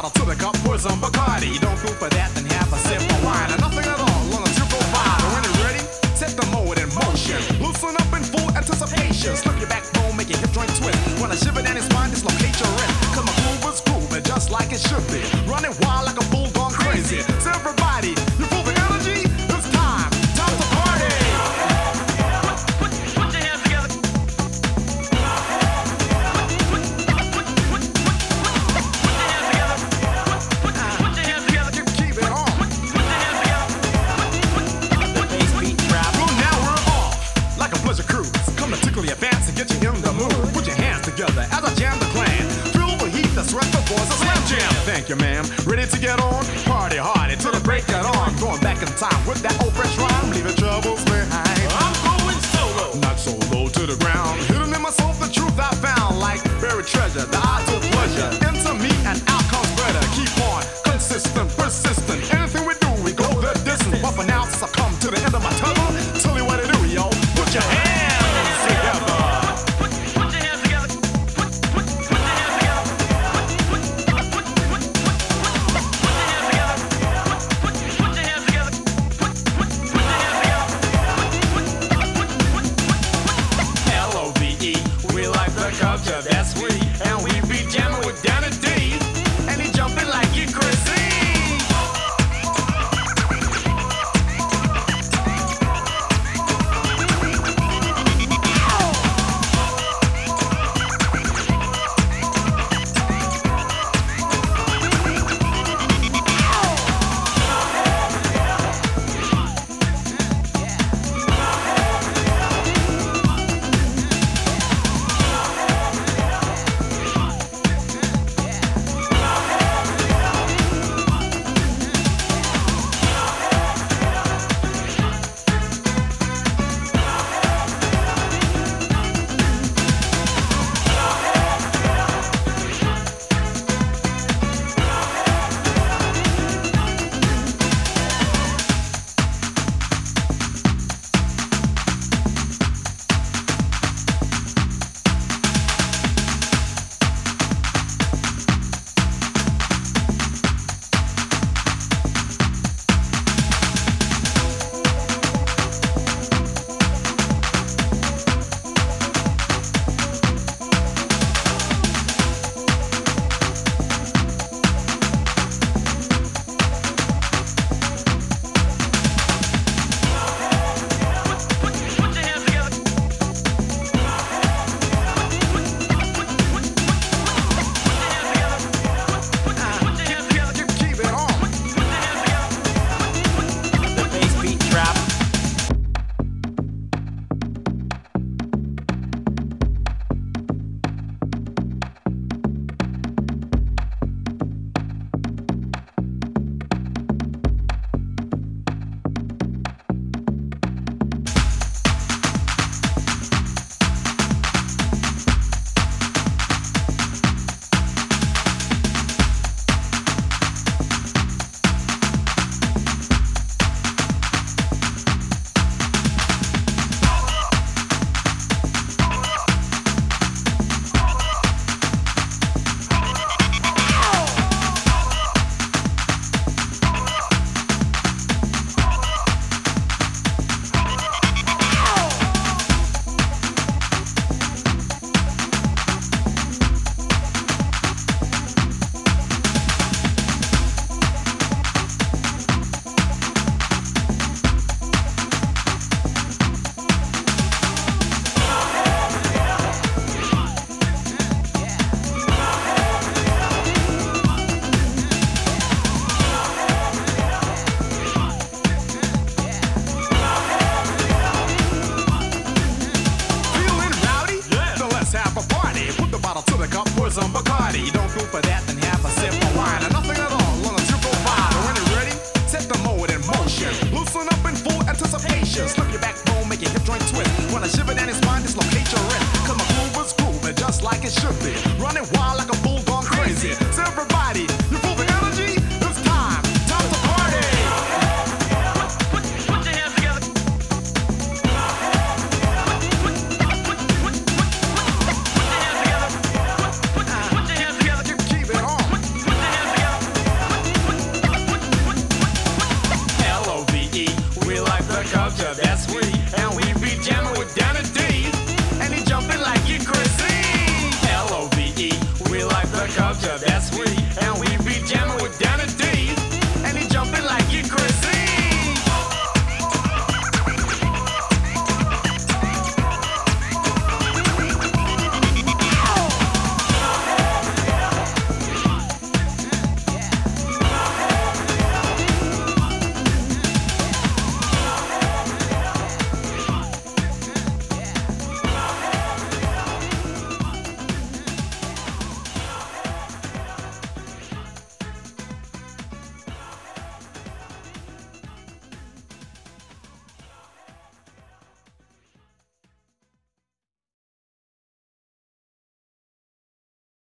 bottle till the cup was some Bacardi. Don't go for that, then have a sip of wine. Or nothing at all, long as you go by. When you're ready, set the mold in motion. Loosen up in full anticipation. Slip your backbone, make your hip joint twist. When I shiver down his spine, dislocate your wrist. Cause my groove is grooving just like it should be. Running wild like a bulldog crazy. So everybody you, ma'am. Ready to get on? Party hard until the break of dawn. Going back in time with that old fresh rhyme, leaving troubles behind. I'm going solo, not so low to the ground. Hidden in my soul, the truth I found, like buried treasure. The odds culture, that's we, and we hip joint twist. When I shiver down his spine, dislocate your wrist. Cause my groove is grooving just like it should be. Running wild like a bull.